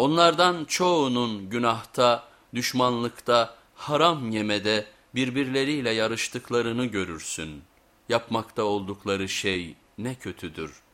Onlardan çoğunun günahta, düşmanlıkta, haram yemede birbirleriyle yarıştıklarını görürsün. Yapmakta oldukları şey ne kötüdür.''